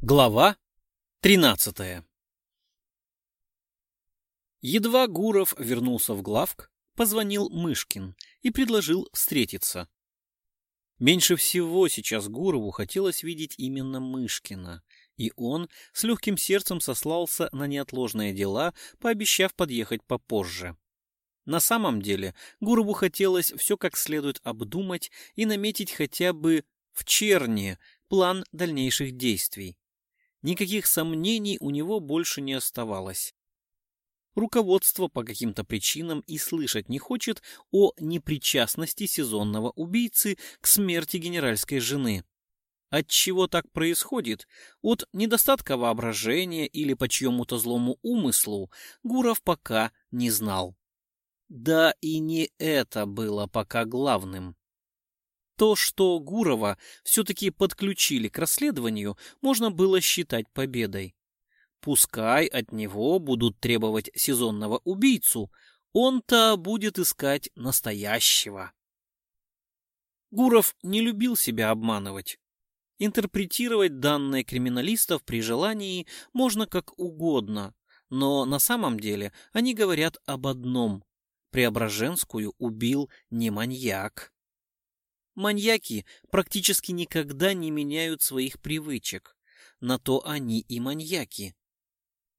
Глава 13 Едва Гуров вернулся в главк, позвонил Мышкин и предложил встретиться. Меньше всего сейчас Гурову хотелось видеть именно Мышкина, и он с легким сердцем сослался на неотложные дела, пообещав подъехать попозже. На самом деле Гурову хотелось все как следует обдумать и наметить хотя бы в черне план дальнейших действий. Никаких сомнений у него больше не оставалось. Руководство по каким-то причинам и слышать не хочет о непричастности сезонного убийцы к смерти генеральской жены. От чего так происходит? От недостатка воображения или по чьему-то злому умыслу Гуров пока не знал. Да и не это было пока главным. То, что Гурова все-таки подключили к расследованию, можно было считать победой. Пускай от него будут требовать сезонного убийцу, он-то будет искать настоящего. Гуров не любил себя обманывать. Интерпретировать данные криминалистов при желании можно как угодно, но на самом деле они говорят об одном. Преображенскую убил не маньяк. Маньяки практически никогда не меняют своих привычек. На то они и маньяки.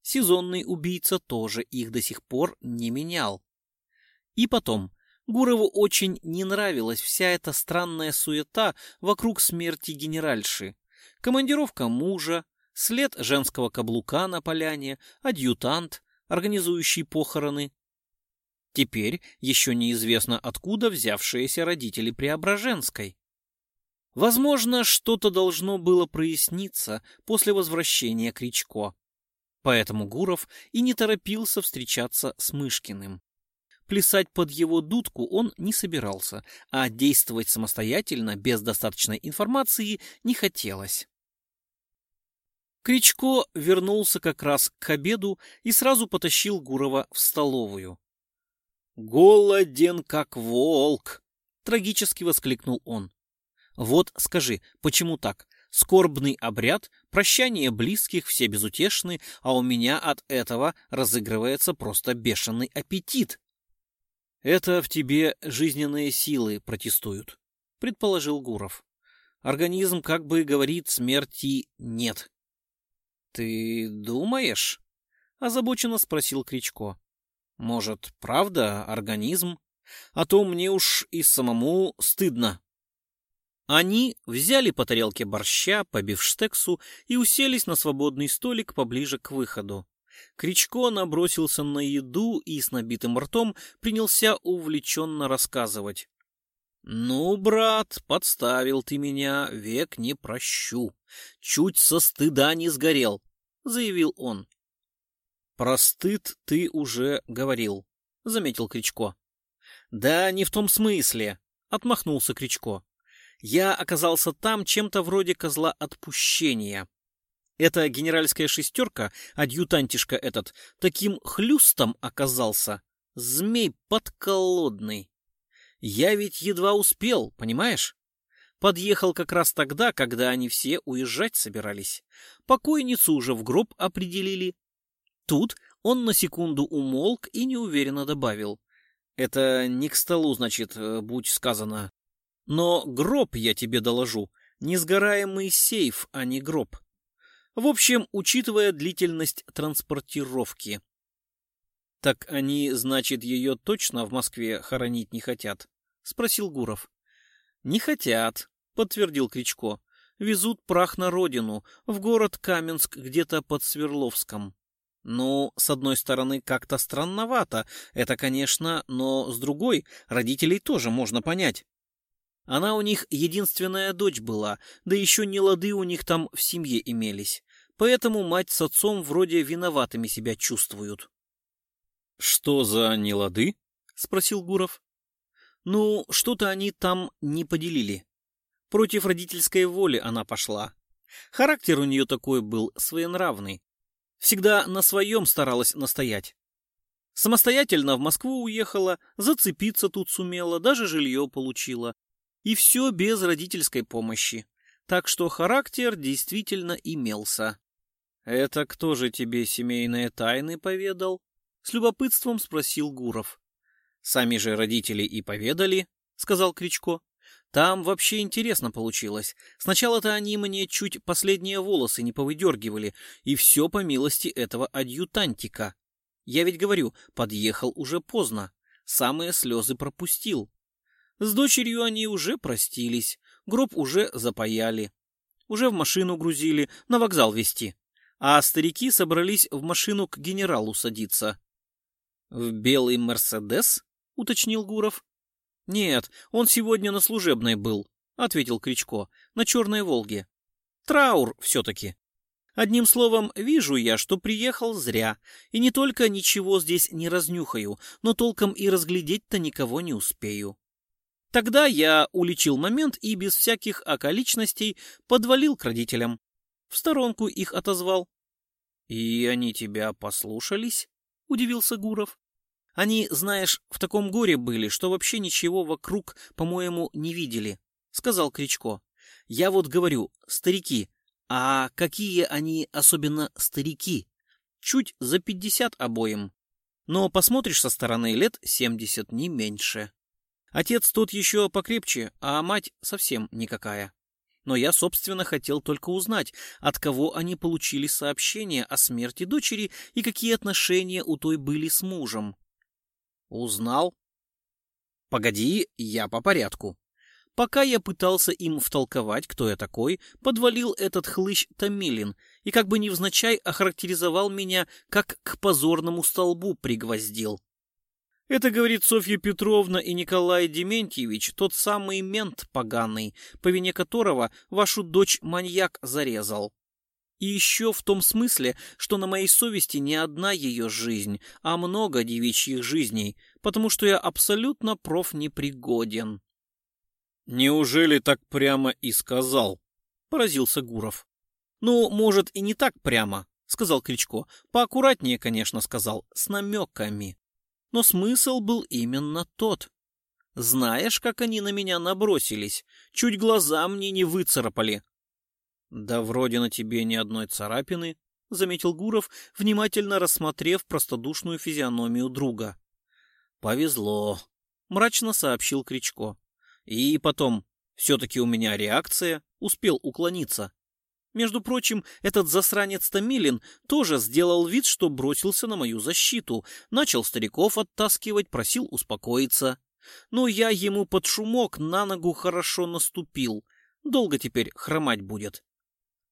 Сезонный убийца тоже их до сих пор не менял. И потом, Гурову очень не нравилась вся эта странная суета вокруг смерти генеральши. Командировка мужа, след женского каблука на поляне, адъютант, организующий похороны, Теперь еще неизвестно, откуда взявшиеся родители Преображенской. Возможно, что-то должно было проясниться после возвращения Кричко. Поэтому Гуров и не торопился встречаться с Мышкиным. Плясать под его дудку он не собирался, а действовать самостоятельно, без достаточной информации, не хотелось. Кричко вернулся как раз к обеду и сразу потащил Гурова в столовую. «Голоден, как волк!» — трагически воскликнул он. «Вот скажи, почему так? Скорбный обряд, прощание близких, все безутешны, а у меня от этого разыгрывается просто бешеный аппетит». «Это в тебе жизненные силы протестуют», — предположил Гуров. «Организм как бы говорит смерти нет». «Ты думаешь?» — озабоченно спросил Кричко. Может, правда, организм? А то мне уж и самому стыдно. Они взяли по тарелке борща, по бифштексу и уселись на свободный столик поближе к выходу. Кричко набросился на еду и с набитым ртом принялся увлеченно рассказывать. «Ну, брат, подставил ты меня, век не прощу. Чуть со стыда не сгорел», — заявил он. «Про стыд ты уже говорил», — заметил Кричко. «Да не в том смысле», — отмахнулся Кричко. «Я оказался там чем-то вроде козла отпущения. Эта генеральская шестерка, адъютантишка этот, таким хлюстом оказался. Змей подколодный. Я ведь едва успел, понимаешь? Подъехал как раз тогда, когда они все уезжать собирались. Покойницу уже в гроб определили, Тут он на секунду умолк и неуверенно добавил. «Это не к столу, значит, э, будь сказано. Но гроб, я тебе доложу, несгораемый сейф, а не гроб. В общем, учитывая длительность транспортировки. «Так они, значит, ее точно в Москве хоронить не хотят?» — спросил Гуров. «Не хотят», — подтвердил Кричко. «Везут прах на родину, в город Каменск, где-то под Свердловском». Ну, с одной стороны, как-то странновато. Это, конечно, но с другой, родителей тоже можно понять. Она у них единственная дочь была, да еще не лады у них там в семье имелись. Поэтому мать с отцом вроде виноватыми себя чувствуют. — Что за нелады? — спросил Гуров. — Ну, что-то они там не поделили. Против родительской воли она пошла. Характер у нее такой был своенравный. Всегда на своем старалась настоять. Самостоятельно в Москву уехала, зацепиться тут сумела, даже жилье получила. И все без родительской помощи. так что характер действительно имелся. «Это кто же тебе семейные тайны поведал?» — с любопытством спросил Гуров. «Сами же родители и поведали», — сказал Кричко. «Там вообще интересно получилось. Сначала-то они мне чуть последние волосы не повыдергивали, и все по милости этого адъютантика. Я ведь говорю, подъехал уже поздно, самые слезы пропустил. С дочерью они уже простились, гроб уже запаяли, уже в машину грузили, на вокзал везти а старики собрались в машину к генералу садиться. «В белый Мерседес?» — уточнил Гуров. «Нет, он сегодня на служебной был», — ответил Кричко, — «на Черной Волге. Траур все-таки. Одним словом, вижу я, что приехал зря, и не только ничего здесь не разнюхаю, но толком и разглядеть-то никого не успею». Тогда я уличил момент и без всяких околичностей подвалил к родителям в сторонку их отозвал. — И они тебя послушались? — удивился Гуров. — Они, знаешь, в таком горе были, что вообще ничего вокруг, по-моему, не видели, — сказал Кричко. — Я вот говорю, старики, а какие они особенно старики? Чуть за пятьдесят обоим. Но посмотришь со стороны лет семьдесят, не меньше. Отец тот еще покрепче, а мать совсем никакая но я, собственно, хотел только узнать, от кого они получили сообщение о смерти дочери и какие отношения у той были с мужем. Узнал? Погоди, я по порядку. Пока я пытался им втолковать, кто я такой, подвалил этот хлыщ Томилин и как бы невзначай охарактеризовал меня, как к позорному столбу пригвоздил. Это, говорит Софья Петровна и Николай Дементьевич, тот самый мент поганый, по вине которого вашу дочь маньяк зарезал. И еще в том смысле, что на моей совести не одна ее жизнь, а много девичьих жизней, потому что я абсолютно профнепригоден. «Неужели так прямо и сказал?» — поразился Гуров. «Ну, может, и не так прямо», — сказал Кричко. «Поаккуратнее, конечно, сказал, с намеками» но смысл был именно тот. Знаешь, как они на меня набросились? Чуть глаза мне не выцарапали. — Да вроде на тебе ни одной царапины, — заметил Гуров, внимательно рассмотрев простодушную физиономию друга. — Повезло, — мрачно сообщил Кричко. — И потом, все-таки у меня реакция, успел уклониться. Между прочим, этот засранец Томилин тоже сделал вид, что бросился на мою защиту, начал стариков оттаскивать, просил успокоиться. Но я ему под шумок на ногу хорошо наступил. Долго теперь хромать будет.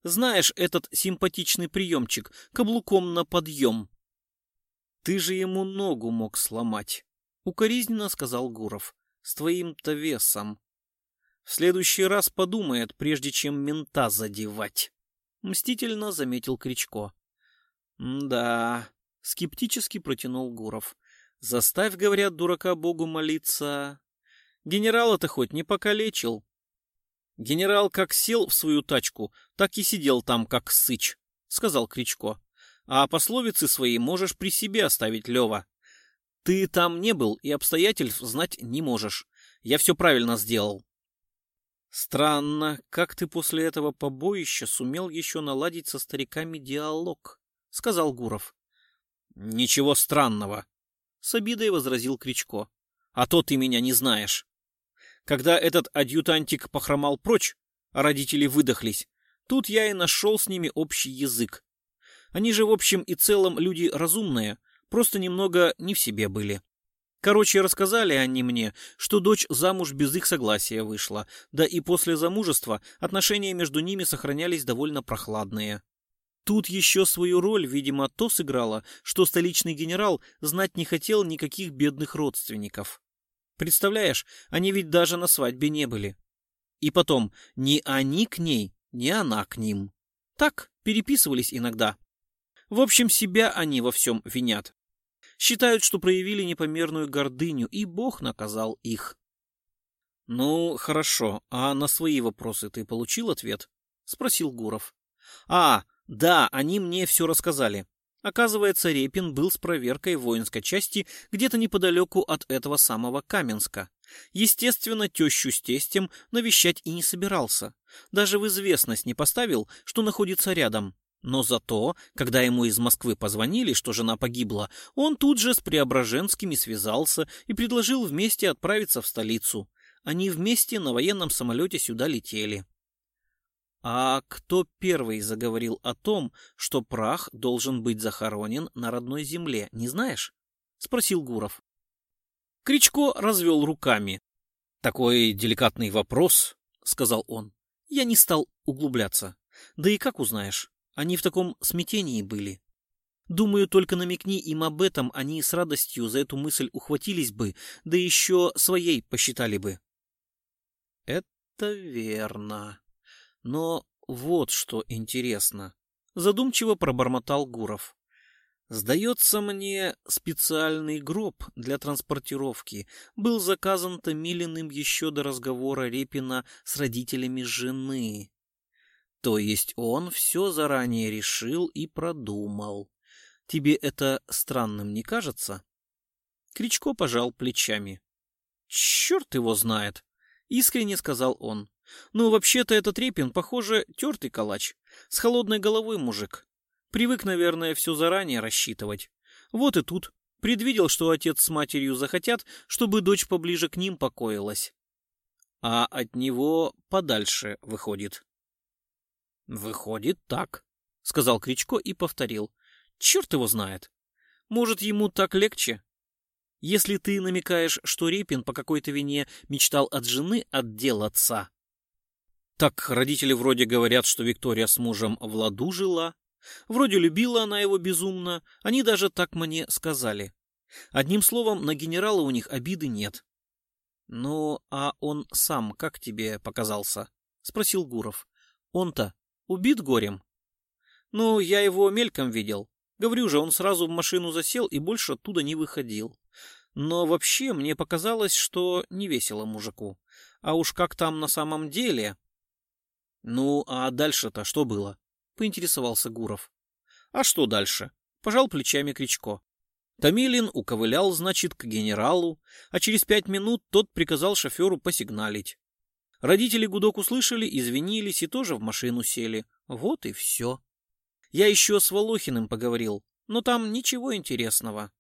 Знаешь, этот симпатичный приемчик, каблуком на подъем. Ты же ему ногу мог сломать, — укоризненно сказал Гуров, — с твоим-то весом. В следующий раз подумает, прежде чем мента задевать. Мстительно заметил Кричко. Да, скептически протянул Гуров. Заставь, говорят, дурака Богу молиться. Генерала-то хоть не покалечил. Генерал как сел в свою тачку, так и сидел там, как сыч, сказал Кричко. А пословицы свои можешь при себе оставить, Лева. Ты там не был и обстоятельств знать не можешь. Я все правильно сделал. Странно, как ты после этого побоища сумел еще наладить со стариками диалог, сказал Гуров. Ничего странного, с обидой возразил Кричко. А то ты меня не знаешь. Когда этот адъютантик похромал прочь, а родители выдохлись, тут я и нашел с ними общий язык. Они же в общем и целом люди разумные, просто немного не в себе были. Короче, рассказали они мне, что дочь замуж без их согласия вышла, да и после замужества отношения между ними сохранялись довольно прохладные. Тут еще свою роль, видимо, то сыграло, что столичный генерал знать не хотел никаких бедных родственников. Представляешь, они ведь даже на свадьбе не были. И потом, ни они к ней, ни она к ним. Так, переписывались иногда. В общем, себя они во всем винят. Считают, что проявили непомерную гордыню, и Бог наказал их. «Ну, хорошо. А на свои вопросы ты получил ответ?» — спросил Гуров. «А, да, они мне все рассказали. Оказывается, Репин был с проверкой воинской части где-то неподалеку от этого самого Каменска. Естественно, тещу с тестем навещать и не собирался. Даже в известность не поставил, что находится рядом. Но зато, когда ему из Москвы позвонили, что жена погибла, он тут же с Преображенскими связался и предложил вместе отправиться в столицу. Они вместе на военном самолете сюда летели. А кто первый заговорил о том, что прах должен быть захоронен на родной земле, не знаешь? Спросил Гуров. Кричко развел руками. Такой деликатный вопрос, сказал он. Я не стал углубляться. Да и как узнаешь? Они в таком смятении были. Думаю, только намекни им об этом, они с радостью за эту мысль ухватились бы, да еще своей посчитали бы. Это верно. Но вот что интересно. Задумчиво пробормотал Гуров. Сдается мне, специальный гроб для транспортировки был заказан Томилиным еще до разговора Репина с родителями жены. То есть он все заранее решил и продумал. Тебе это странным не кажется? Кричко пожал плечами. Черт его знает, искренне сказал он. Ну, вообще-то этот Репин, похоже, тертый калач. С холодной головой мужик. Привык, наверное, все заранее рассчитывать. Вот и тут. Предвидел, что отец с матерью захотят, чтобы дочь поближе к ним покоилась. А от него подальше выходит. «Выходит так», — сказал Кричко и повторил. «Черт его знает. Может, ему так легче? Если ты намекаешь, что Репин по какой-то вине мечтал от жены отделаться...» Так родители вроде говорят, что Виктория с мужем в ладу жила. Вроде любила она его безумно, они даже так мне сказали. Одним словом, на генерала у них обиды нет. «Ну, а он сам как тебе показался?» — спросил Гуров. «Он-то Убит горем? Ну, я его мельком видел. Говорю же, он сразу в машину засел и больше оттуда не выходил. Но вообще мне показалось, что не весело мужику. А уж как там на самом деле... Ну, а дальше-то что было? Поинтересовался Гуров. А что дальше? Пожал плечами Кричко. Томилин уковылял, значит, к генералу, а через пять минут тот приказал шоферу посигналить. Родители гудок услышали, извинились и тоже в машину сели. Вот и все. Я еще с Волохиным поговорил, но там ничего интересного.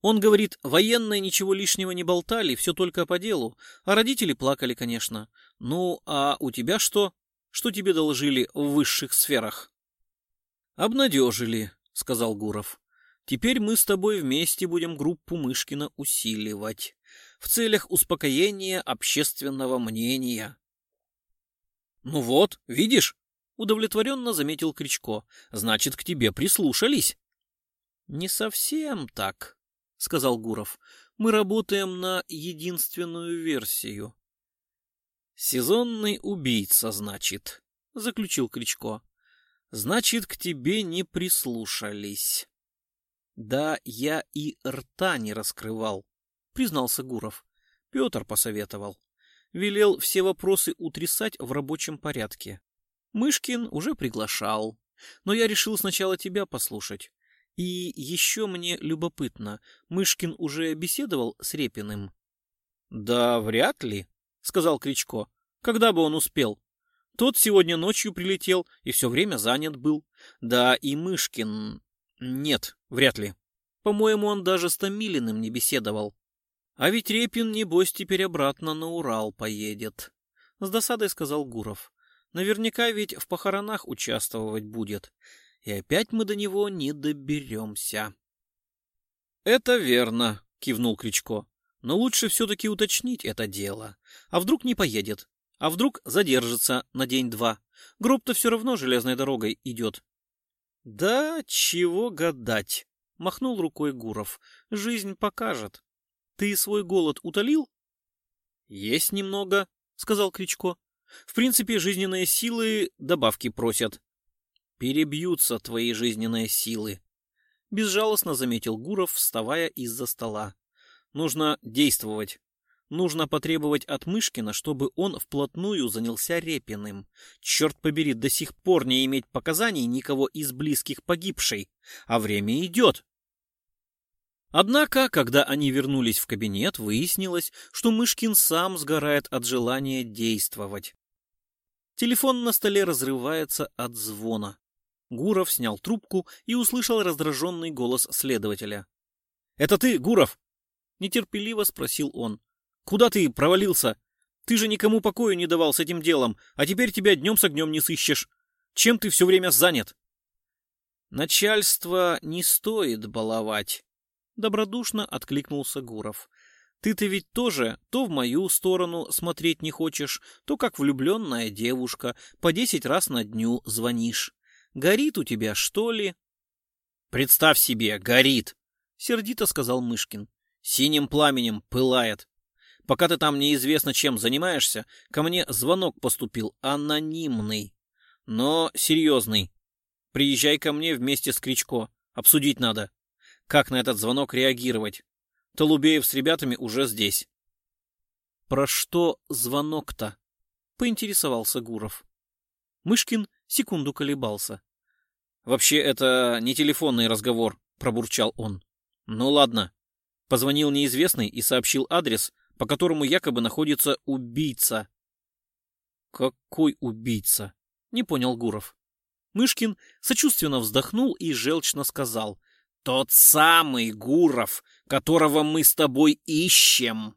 Он говорит, военные ничего лишнего не болтали, все только по делу, а родители плакали, конечно. Ну, а у тебя что? Что тебе доложили в высших сферах? Обнадежили, сказал Гуров. Теперь мы с тобой вместе будем группу Мышкина усиливать в целях успокоения общественного мнения. «Ну вот, видишь?» — удовлетворенно заметил Кричко. «Значит, к тебе прислушались». «Не совсем так», — сказал Гуров. «Мы работаем на единственную версию». «Сезонный убийца, значит», — заключил Кричко. «Значит, к тебе не прислушались». «Да я и рта не раскрывал», признался Гуров. Петр посоветовал. Велел все вопросы утрясать в рабочем порядке. Мышкин уже приглашал. Но я решил сначала тебя послушать. И еще мне любопытно, Мышкин уже беседовал с Репиным? — Да вряд ли, — сказал Кричко. — Когда бы он успел? Тот сегодня ночью прилетел и все время занят был. Да и Мышкин... Нет, вряд ли. По-моему, он даже с Томилиным не беседовал. А ведь Репин, небось, теперь обратно на Урал поедет. С досадой сказал Гуров. Наверняка ведь в похоронах участвовать будет. И опять мы до него не доберемся. Это верно, кивнул Кричко. Но лучше все-таки уточнить это дело. А вдруг не поедет? А вдруг задержится на день-два? Гроб-то все равно железной дорогой идет. Да чего гадать, махнул рукой Гуров. Жизнь покажет. Ты свой голод утолил? Есть немного, сказал Кричко. В принципе, жизненные силы добавки просят. Перебьются твои жизненные силы, безжалостно заметил Гуров, вставая из-за стола. Нужно действовать. Нужно потребовать от Мышкина, чтобы он вплотную занялся Репиным. Черт побери, до сих пор не иметь показаний никого из близких погибшей. А время идет. Однако, когда они вернулись в кабинет, выяснилось, что Мышкин сам сгорает от желания действовать. Телефон на столе разрывается от звона. Гуров снял трубку и услышал раздраженный голос следователя. «Это ты, Гуров?» — нетерпеливо спросил он. «Куда ты провалился? Ты же никому покою не давал с этим делом, а теперь тебя днем с огнем не сыщешь. Чем ты все время занят?» «Начальство не стоит баловать», — добродушно откликнулся Гуров. «Ты-то ведь тоже то в мою сторону смотреть не хочешь, то как влюбленная девушка, по десять раз на дню звонишь. Горит у тебя, что ли?» «Представь себе, горит!» — сердито сказал Мышкин. «Синим пламенем пылает. Пока ты там неизвестно чем занимаешься, ко мне звонок поступил анонимный, но серьезный. Приезжай ко мне вместе с Кричко. Обсудить надо. Как на этот звонок реагировать? Толубеев с ребятами уже здесь. Про что звонок-то? Поинтересовался Гуров. Мышкин секунду колебался. Вообще это не телефонный разговор, пробурчал он. Ну ладно. Позвонил неизвестный и сообщил адрес, по которому якобы находится убийца. Какой убийца? Не понял Гуров. Мышкин сочувственно вздохнул и желчно сказал. «Тот самый Гуров, которого мы с тобой ищем!»